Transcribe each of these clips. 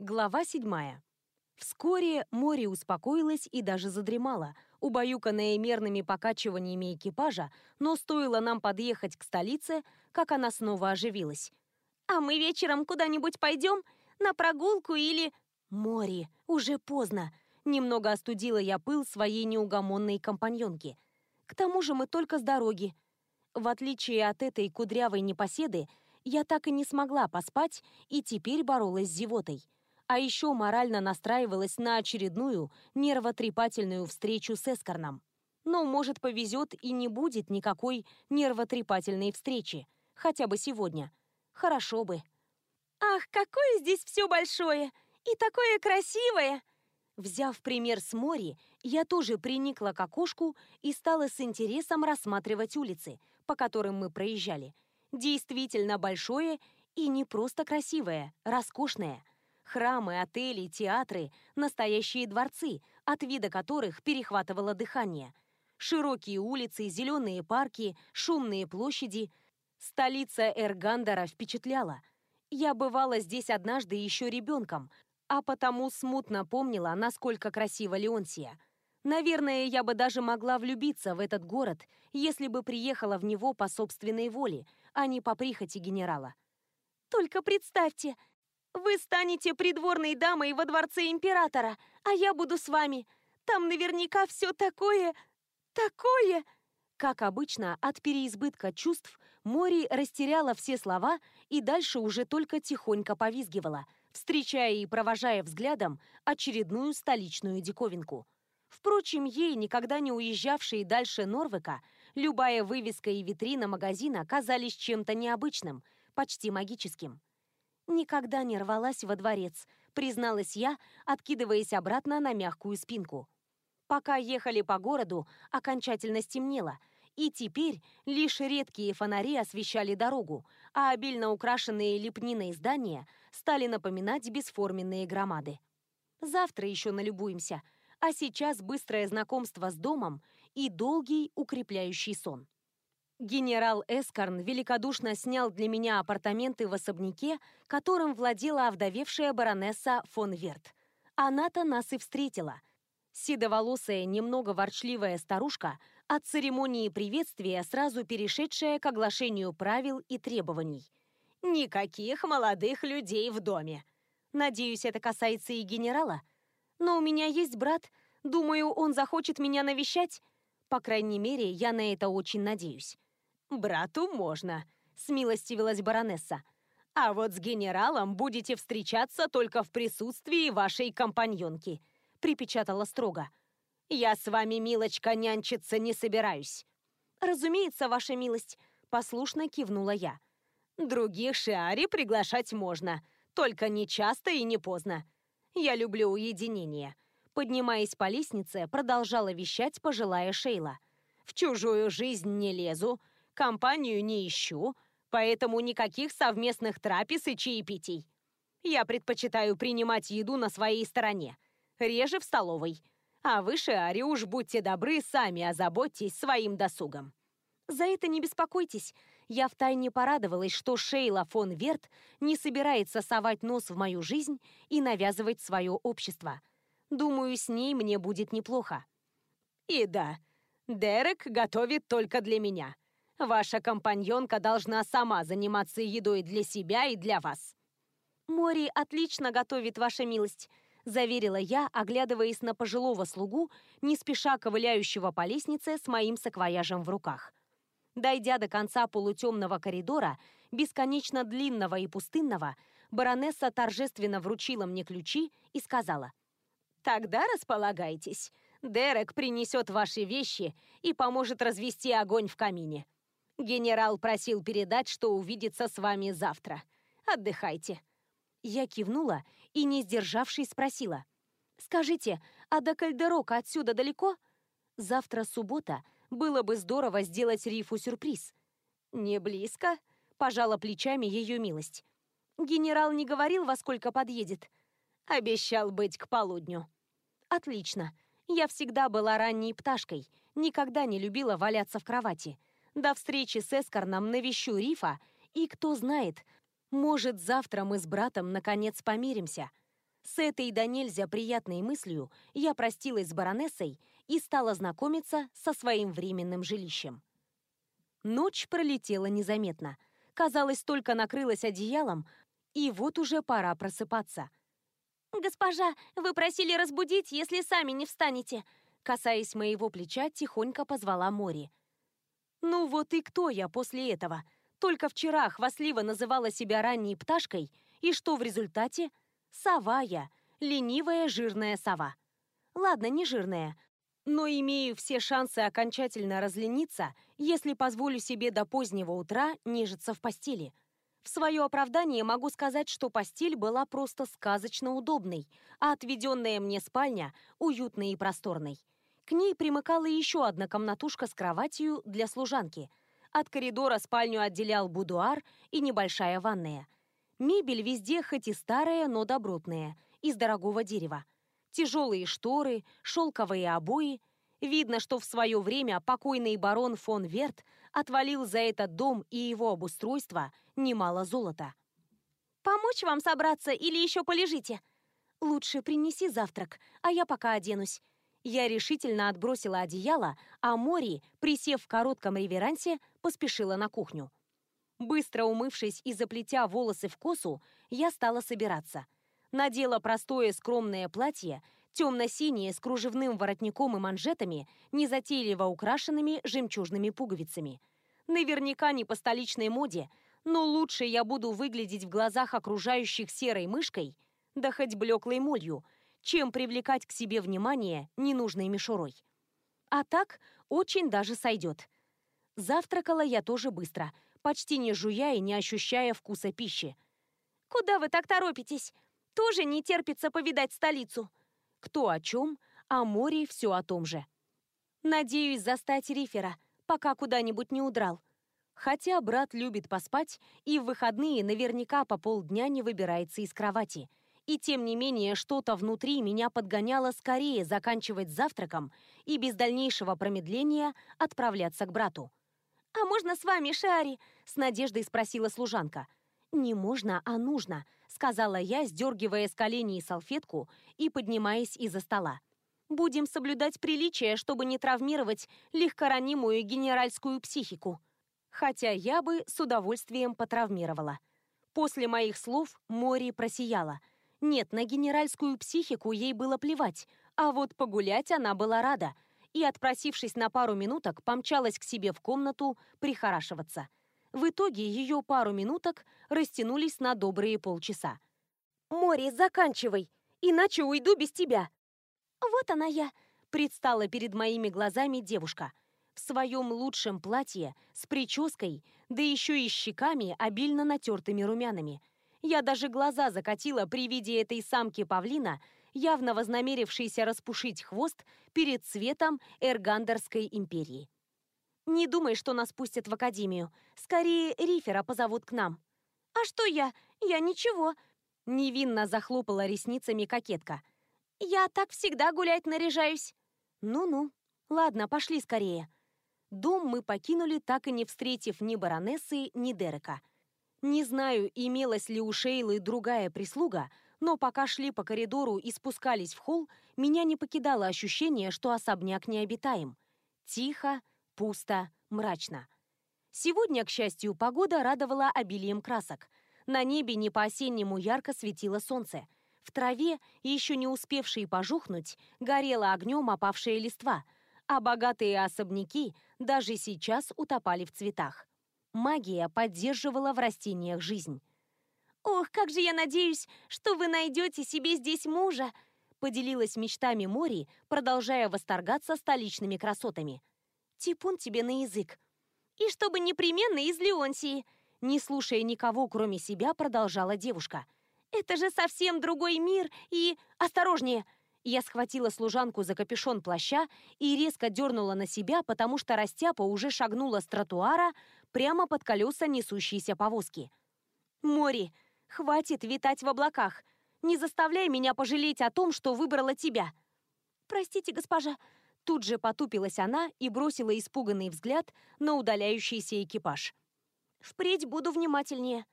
Глава седьмая. Вскоре море успокоилось и даже задремало, убаюканное мерными покачиваниями экипажа, но стоило нам подъехать к столице, как она снова оживилась. «А мы вечером куда-нибудь пойдем? На прогулку или...» «Море, уже поздно!» Немного остудила я пыл своей неугомонной компаньонки. К тому же мы только с дороги. В отличие от этой кудрявой непоседы, я так и не смогла поспать и теперь боролась с зевотой. А еще морально настраивалась на очередную нервотрепательную встречу с Эскорном. Но, может, повезет и не будет никакой нервотрепательной встречи. Хотя бы сегодня. Хорошо бы. «Ах, какое здесь все большое! И такое красивое!» Взяв пример с Мори, я тоже приникла к окошку и стала с интересом рассматривать улицы, по которым мы проезжали. Действительно большое и не просто красивое, роскошное. Храмы, отели, театры, настоящие дворцы, от вида которых перехватывало дыхание. Широкие улицы, зеленые парки, шумные площади. Столица Эргандера впечатляла. Я бывала здесь однажды еще ребенком, а потому смутно помнила, насколько красива Леонсия. Наверное, я бы даже могла влюбиться в этот город, если бы приехала в него по собственной воле, а не по прихоти генерала. «Только представьте, вы станете придворной дамой во дворце императора, а я буду с вами. Там наверняка все такое... такое...» Как обычно, от переизбытка чувств Мори растеряла все слова и дальше уже только тихонько повизгивала – встречая и провожая взглядом очередную столичную диковинку. Впрочем, ей, никогда не уезжавшей дальше Норвека, любая вывеска и витрина магазина казались чем-то необычным, почти магическим. «Никогда не рвалась во дворец», призналась я, откидываясь обратно на мягкую спинку. Пока ехали по городу, окончательно стемнело, и теперь лишь редкие фонари освещали дорогу, а обильно украшенные лепниной здания стали напоминать бесформенные громады. Завтра еще налюбуемся, а сейчас быстрое знакомство с домом и долгий укрепляющий сон. Генерал Эскарн великодушно снял для меня апартаменты в особняке, которым владела овдовевшая баронесса фон Верт. Она-то нас и встретила. Седоволосая, немного ворчливая старушка от церемонии приветствия, сразу перешедшая к оглашению правил и требований. «Никаких молодых людей в доме!» Надеюсь, это касается и генерала. Но у меня есть брат. Думаю, он захочет меня навещать. По крайней мере, я на это очень надеюсь. «Брату можно», — смилостивилась баронесса. «А вот с генералом будете встречаться только в присутствии вашей компаньонки», — припечатала строго. Я с вами, милочка, нянчиться не собираюсь. Разумеется, ваша милость, послушно кивнула я. Других шиари приглашать можно, только не часто и не поздно. Я люблю уединение. Поднимаясь по лестнице, продолжала вещать пожилая Шейла. В чужую жизнь не лезу, компанию не ищу, поэтому никаких совместных трапез и чаепитий. Я предпочитаю принимать еду на своей стороне, реже в столовой – а вы, Шиари, уж будьте добры, сами озаботьтесь своим досугом. За это не беспокойтесь. Я втайне порадовалась, что Шейла фон Верт не собирается совать нос в мою жизнь и навязывать свое общество. Думаю, с ней мне будет неплохо. И да, Дерек готовит только для меня. Ваша компаньонка должна сама заниматься едой для себя и для вас. Мори отлично готовит, ваша милость заверила я, оглядываясь на пожилого слугу, не спеша ковыляющего по лестнице с моим саквояжем в руках. Дойдя до конца полутемного коридора, бесконечно длинного и пустынного, баронесса торжественно вручила мне ключи и сказала. «Тогда располагайтесь. Дерек принесет ваши вещи и поможет развести огонь в камине. Генерал просил передать, что увидится с вами завтра. Отдыхайте». Я кивнула и, не сдержавшись, спросила. «Скажите, а до Кальдерока отсюда далеко?» «Завтра суббота. Было бы здорово сделать Рифу сюрприз». «Не близко?» – пожала плечами ее милость. «Генерал не говорил, во сколько подъедет?» «Обещал быть к полудню». «Отлично. Я всегда была ранней пташкой, никогда не любила валяться в кровати. До встречи с Эскорном навещу Рифа, и кто знает, может, завтра мы с братом наконец помиримся. С этой до нельзя приятной мыслью я простилась с баронессой и стала знакомиться со своим временным жилищем. Ночь пролетела незаметно. Казалось, только накрылась одеялом, и вот уже пора просыпаться. «Госпожа, вы просили разбудить, если сами не встанете», касаясь моего плеча, тихонько позвала Мори. Ну вот и кто я после этого? Только вчера хвастливо называла себя ранней пташкой, и что в результате? Сова я, ленивая жирная сова. Ладно, не жирная, но имею все шансы окончательно разлениться, если позволю себе до позднего утра нежиться в постели. В свое оправдание могу сказать, что постель была просто сказочно удобной, а отведенная мне спальня уютной и просторной. К ней примыкала еще одна комнатушка с кроватью для служанки. От коридора спальню отделял будуар и небольшая ванная. Мебель везде хоть и старая, но добротная, из дорогого дерева. Тяжелые шторы, шелковые обои. Видно, что в свое время покойный барон фон Верт отвалил за этот дом и его обустройство немало золота. «Помочь вам собраться или еще полежите?» «Лучше принеси завтрак, а я пока оденусь. Я решительно отбросила одеяло, а Мори, присев в коротком реверансе, поспешила на кухню. Быстро умывшись и заплетя волосы в косу, я стала собираться. Надела простое скромное платье, темно-синее с кружевным воротником и манжетами, незатейливо украшенными жемчужными пуговицами. Наверняка не по столичной моде, но лучше я буду выглядеть в глазах окружающих серой мышкой, да хоть блеклой молью – чем привлекать к себе внимание ненужной мишурой. А так очень даже сойдет. Завтракала я тоже быстро, почти не жуя и не ощущая вкуса пищи. «Куда вы так торопитесь? Тоже не терпится повидать столицу?» Кто о чем, а море все о том же. Надеюсь застать Рифера, пока куда-нибудь не удрал. Хотя брат любит поспать и в выходные наверняка по полдня не выбирается из кровати. И тем не менее, что-то внутри меня подгоняло скорее заканчивать завтраком и без дальнейшего промедления отправляться к брату. «А можно с вами, Шари?» — с надеждой спросила служанка. «Не можно, а нужно», — сказала я, сдергивая с коленей салфетку и поднимаясь из-за стола. «Будем соблюдать приличие, чтобы не травмировать легкоранимую генеральскую психику. Хотя я бы с удовольствием потравмировала». После моих слов Мори просияла — нет, на генеральскую психику ей было плевать, а вот погулять она была рада и, отпросившись на пару минуток, помчалась к себе в комнату прихорашиваться. В итоге ее пару минуток растянулись на добрые полчаса. «Море, заканчивай, иначе уйду без тебя!» «Вот она я!» — предстала перед моими глазами девушка. В своем лучшем платье, с прической, да еще и щеками, обильно натертыми румянами — я даже глаза закатила при виде этой самки павлина, явно вознамерившейся распушить хвост перед цветом Эргандерской империи. «Не думай, что нас пустят в академию. Скорее, Рифера позовут к нам». «А что я? Я ничего». Невинно захлопала ресницами кокетка. «Я так всегда гулять наряжаюсь». «Ну-ну. Ладно, пошли скорее». Дом мы покинули, так и не встретив ни баронессы, ни Дерека – не знаю, имелась ли у Шейлы другая прислуга, но пока шли по коридору и спускались в холл, меня не покидало ощущение, что особняк необитаем. Тихо, пусто, мрачно. Сегодня, к счастью, погода радовала обилием красок. На небе не по-осеннему ярко светило солнце. В траве, еще не успевшей пожухнуть, горела огнем опавшая листва, а богатые особняки даже сейчас утопали в цветах. Магия поддерживала в растениях жизнь. «Ох, как же я надеюсь, что вы найдете себе здесь мужа!» поделилась мечтами Мори, продолжая восторгаться столичными красотами. «Типун тебе на язык!» «И чтобы непременно из Леонсии!» Не слушая никого, кроме себя, продолжала девушка. «Это же совсем другой мир и... Осторожнее!» Я схватила служанку за капюшон плаща и резко дернула на себя, потому что Растяпа уже шагнула с тротуара прямо под колеса несущейся повозки. «Мори, хватит витать в облаках. Не заставляй меня пожалеть о том, что выбрала тебя». «Простите, госпожа». Тут же потупилась она и бросила испуганный взгляд на удаляющийся экипаж. «Впредь буду внимательнее».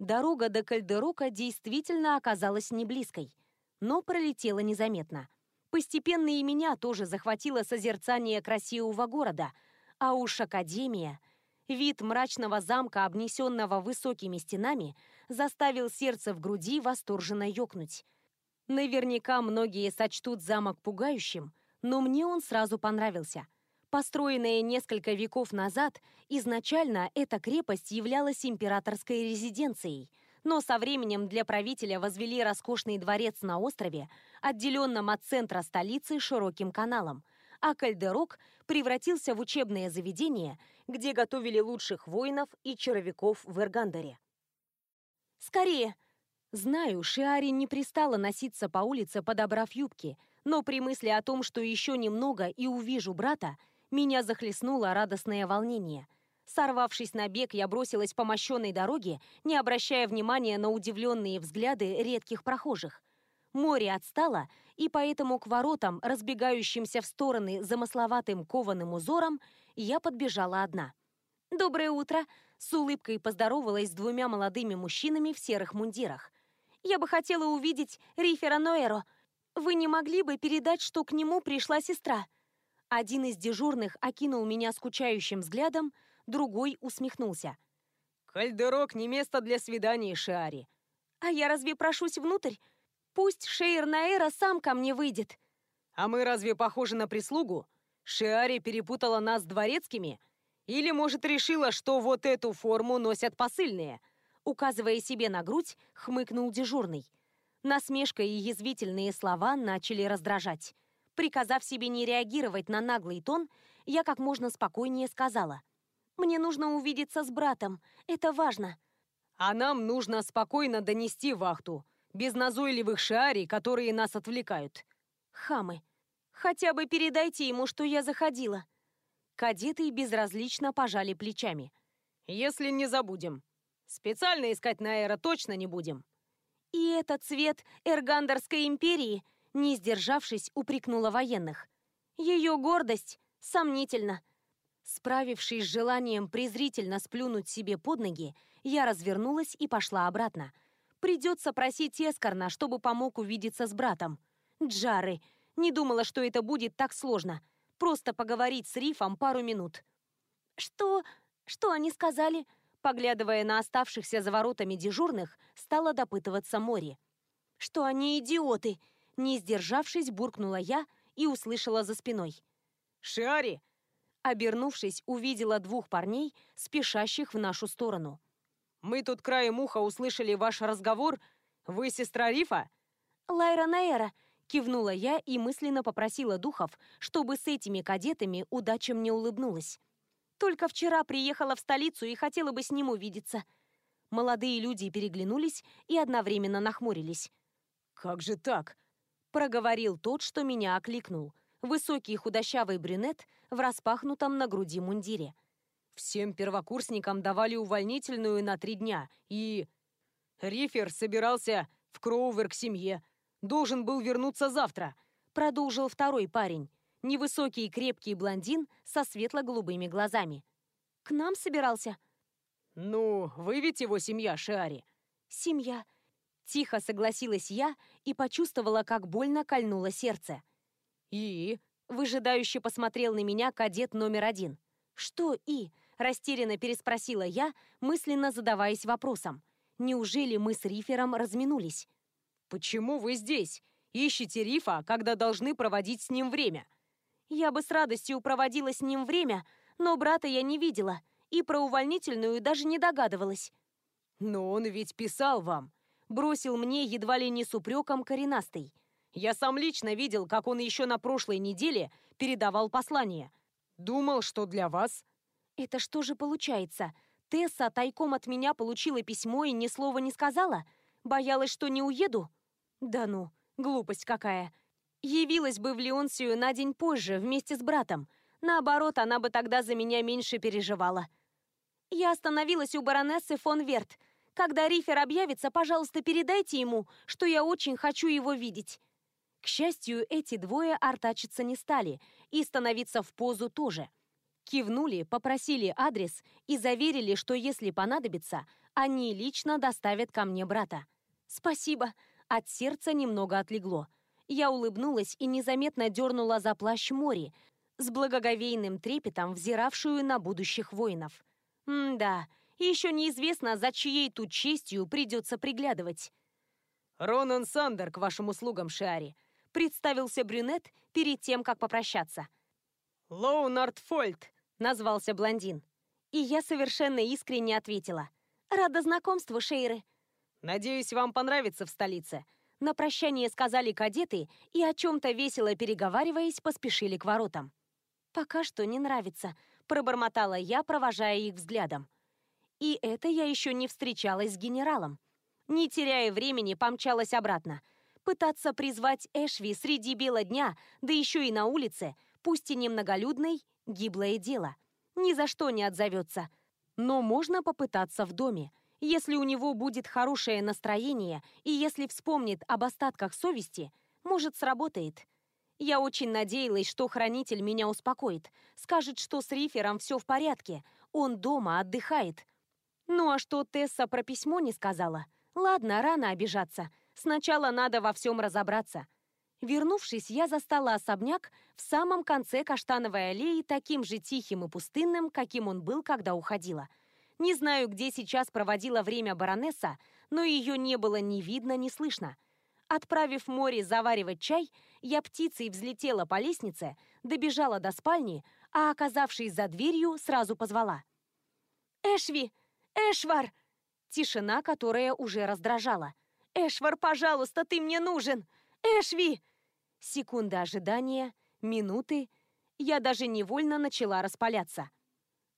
Дорога до Кальдерока действительно оказалась не близкой. но пролетела незаметно. Постепенно и меня тоже захватило созерцание красивого города, а уж Академия... Вид мрачного замка, обнесенного высокими стенами, заставил сердце в груди восторженно ёкнуть. Наверняка многие сочтут замок пугающим, но мне он сразу понравился. Построенная несколько веков назад, изначально эта крепость являлась императорской резиденцией, но со временем для правителя возвели роскошный дворец на острове, отделенном от центра столицы широким каналом, а Кальдерок превратился в учебное заведение, где готовили лучших воинов и чаровиков в Эргандере. «Скорее!» Знаю, Шиари не пристала носиться по улице, подобрав юбки, но при мысли о том, что еще немного и увижу брата, меня захлестнуло радостное волнение. Сорвавшись на бег, я бросилась по мощенной дороге, не обращая внимания на удивленные взгляды редких прохожих. Море отстало, и поэтому к воротам, разбегающимся в стороны замысловатым кованым узором, я подбежала одна. «Доброе утро!» — с улыбкой поздоровалась с двумя молодыми мужчинами в серых мундирах. «Я бы хотела увидеть Рифера Ноэро. Вы не могли бы передать, что к нему пришла сестра?» Один из дежурных окинул меня скучающим взглядом, другой усмехнулся. «Кальдерок не место для свиданий, Шиари». «А я разве прошусь внутрь? Пусть Шейр Наэра сам ко мне выйдет». «А мы разве похожи на прислугу? Шиари перепутала нас с дворецкими? Или, может, решила, что вот эту форму носят посыльные?» Указывая себе на грудь, хмыкнул дежурный. Насмешка и язвительные слова начали раздражать. Приказав себе не реагировать на наглый тон, я как можно спокойнее сказала. «Мне нужно увидеться с братом. Это важно». «А нам нужно спокойно донести вахту, без назойливых шиарий, которые нас отвлекают». «Хамы. Хотя бы передайте ему, что я заходила». Кадеты безразлично пожали плечами. «Если не забудем. Специально искать Наэра точно не будем». «И это цвет Эргандерской империи?» Не сдержавшись, упрекнула военных. Ее гордость сомнительно. Справившись с желанием презрительно сплюнуть себе под ноги, я развернулась и пошла обратно. Придется просить Эскорна, чтобы помог увидеться с братом. Джары. Не думала, что это будет так сложно. Просто поговорить с Рифом пару минут. «Что? Что они сказали?» Поглядывая на оставшихся за воротами дежурных, стала допытываться Мори. «Что они идиоты!» Не сдержавшись, буркнула я и услышала за спиной. «Шиари!» Обернувшись, увидела двух парней, спешащих в нашу сторону. «Мы тут краем уха услышали ваш разговор. Вы сестра Рифа?» «Лайра Наэра», — кивнула я и мысленно попросила духов, чтобы с этими кадетами удача мне улыбнулась. «Только вчера приехала в столицу и хотела бы с ним увидеться». Молодые люди переглянулись и одновременно нахмурились. «Как же так?» проговорил тот, что меня окликнул. Высокий худощавый брюнет в распахнутом на груди мундире. Всем первокурсникам давали увольнительную на три дня, и... Рифер собирался в Кроувер к семье. Должен был вернуться завтра. Продолжил второй парень. Невысокий крепкий блондин со светло-голубыми глазами. К нам собирался? Ну, вы ведь его семья, Шиари. Семья. Тихо согласилась я и почувствовала, как больно кольнуло сердце. «И?» – выжидающе посмотрел на меня кадет номер один. «Что «и?» – растерянно переспросила я, мысленно задаваясь вопросом. «Неужели мы с Рифером разминулись?» «Почему вы здесь? Ищете Рифа, когда должны проводить с ним время?» «Я бы с радостью проводила с ним время, но брата я не видела и про увольнительную даже не догадывалась». «Но он ведь писал вам бросил мне едва ли не с упреком коренастый. Я сам лично видел, как он еще на прошлой неделе передавал послание. Думал, что для вас. Это что же получается? Тесса тайком от меня получила письмо и ни слова не сказала? Боялась, что не уеду? Да ну, глупость какая. Явилась бы в Леонсию на день позже вместе с братом. Наоборот, она бы тогда за меня меньше переживала. Я остановилась у баронессы фон Верт – когда Рифер объявится, пожалуйста, передайте ему, что я очень хочу его видеть». К счастью, эти двое артачиться не стали, и становиться в позу тоже. Кивнули, попросили адрес и заверили, что если понадобится, они лично доставят ко мне брата. «Спасибо», От сердца немного отлегло. Я улыбнулась и незаметно дернула за плащ Мори, с благоговейным трепетом взиравшую на будущих воинов. М-да, еще неизвестно, за чьей тут честью придется приглядывать. «Ронан Сандер к вашим услугам, Шиари», — представился брюнет перед тем, как попрощаться. «Лоунард Фольт», — назвался блондин. И я совершенно искренне ответила. «Рада знакомству, Шейры». «Надеюсь, вам понравится в столице», на прощание сказали кадеты и, о чем-то весело переговариваясь, поспешили к воротам. «Пока что не нравится», — пробормотала я, провожая их взглядом. И это я еще не встречалась с генералом. Не теряя времени, помчалась обратно. Пытаться призвать Эшви среди бела дня, да еще и на улице, пусть и немноголюдной, гиблое дело. Ни за что не отзовется. Но можно попытаться в доме. Если у него будет хорошее настроение и если вспомнит об остатках совести, может, сработает. Я очень надеялась, что хранитель меня успокоит, скажет, что с Рифером все в порядке, он дома отдыхает. Ну а что Тесса про письмо не сказала? Ладно, рано обижаться. Сначала надо во всем разобраться. Вернувшись, я застала особняк в самом конце Каштановой аллеи таким же тихим и пустынным, каким он был, когда уходила. Не знаю, где сейчас проводила время баронесса, но ее не было ни видно, ни слышно. Отправив море заваривать чай, я птицей взлетела по лестнице, добежала до спальни, а, оказавшись за дверью, сразу позвала. «Эшви! Эшвар!» Тишина, которая уже раздражала. «Эшвар, пожалуйста, ты мне нужен! Эшви!» Секунды ожидания, минуты. Я даже невольно начала распаляться.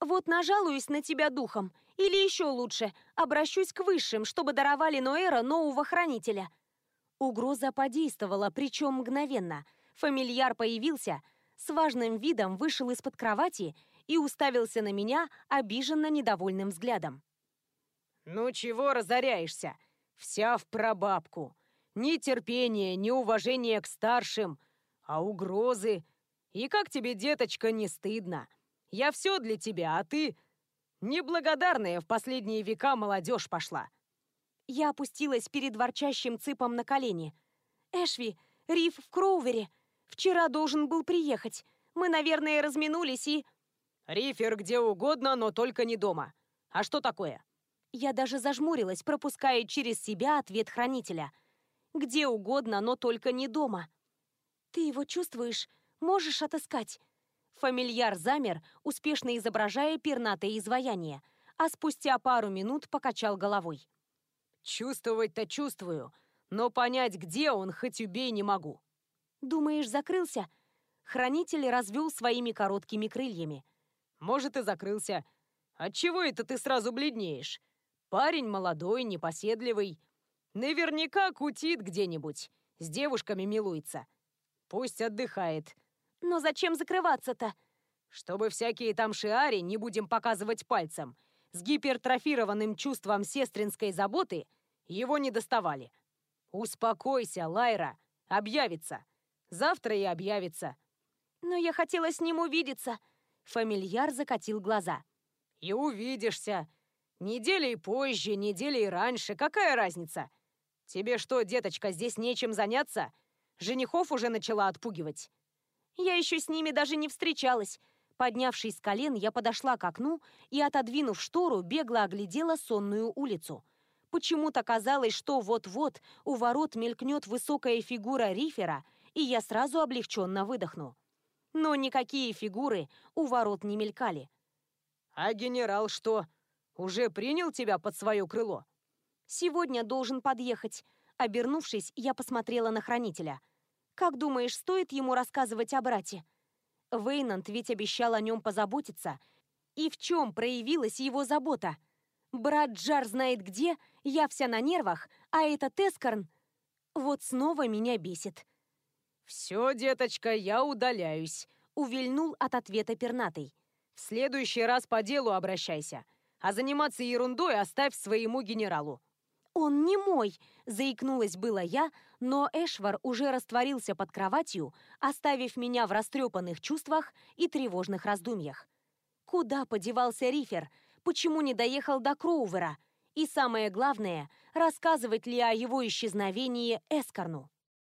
«Вот нажалуюсь на тебя духом, или еще лучше, обращусь к высшим, чтобы даровали Ноэра нового хранителя. Угроза подействовала, причем мгновенно. Фамильяр появился, с важным видом вышел из-под кровати и уставился на меня обиженно недовольным взглядом. «Ну чего разоряешься? Вся в прабабку. Ни терпения, ни уважения к старшим, а угрозы. И как тебе, деточка, не стыдно? Я все для тебя, а ты... Неблагодарная в последние века молодежь пошла. Я опустилась перед ворчащим цыпом на колени. «Эшви, Риф в Кроувере. Вчера должен был приехать. Мы, наверное, разминулись и...» «Рифер где угодно, но только не дома. А что такое?» Я даже зажмурилась, пропуская через себя ответ хранителя. «Где угодно, но только не дома». «Ты его чувствуешь? Можешь отыскать?» Фамильяр замер, успешно изображая пернатое изваяние, а спустя пару минут покачал головой. Чувствовать-то чувствую, но понять, где он, хоть убей, не могу. Думаешь, закрылся? Хранитель развел своими короткими крыльями. Может, и закрылся. Отчего это ты сразу бледнеешь? Парень молодой, непоседливый. Наверняка кутит где-нибудь. С девушками милуется. Пусть отдыхает. Но зачем закрываться-то? Чтобы всякие там шиари, не будем показывать пальцем, с гипертрофированным чувством сестринской заботы его не доставали. «Успокойся, Лайра, объявится. Завтра и объявится». «Но я хотела с ним увидеться». Фамильяр закатил глаза. «И увидишься. Неделей позже, неделей раньше, какая разница? Тебе что, деточка, здесь нечем заняться? Женихов уже начала отпугивать». «Я еще с ними даже не встречалась. Поднявшись с колен, я подошла к окну и, отодвинув штору, бегло оглядела сонную улицу. Почему-то казалось, что вот-вот у ворот мелькнет высокая фигура рифера, и я сразу облегченно выдохну. Но никакие фигуры у ворот не мелькали. «А генерал что, уже принял тебя под свое крыло?» «Сегодня должен подъехать». Обернувшись, я посмотрела на хранителя. «Как думаешь, стоит ему рассказывать о брате?» Вейнанд ведь обещал о нем позаботиться. И в чем проявилась его забота? Брат Джар знает где, я вся на нервах, а этот Эскорн... Вот снова меня бесит. «Все, деточка, я удаляюсь», — увильнул от ответа пернатый. «В следующий раз по делу обращайся, а заниматься ерундой оставь своему генералу». «Он не мой!» – заикнулась было я, но Эшвар уже растворился под кроватью, оставив меня в растрепанных чувствах и тревожных раздумьях. Куда подевался Рифер? Почему не доехал до Кроувера? И самое главное, рассказывать ли о его исчезновении Эскорну.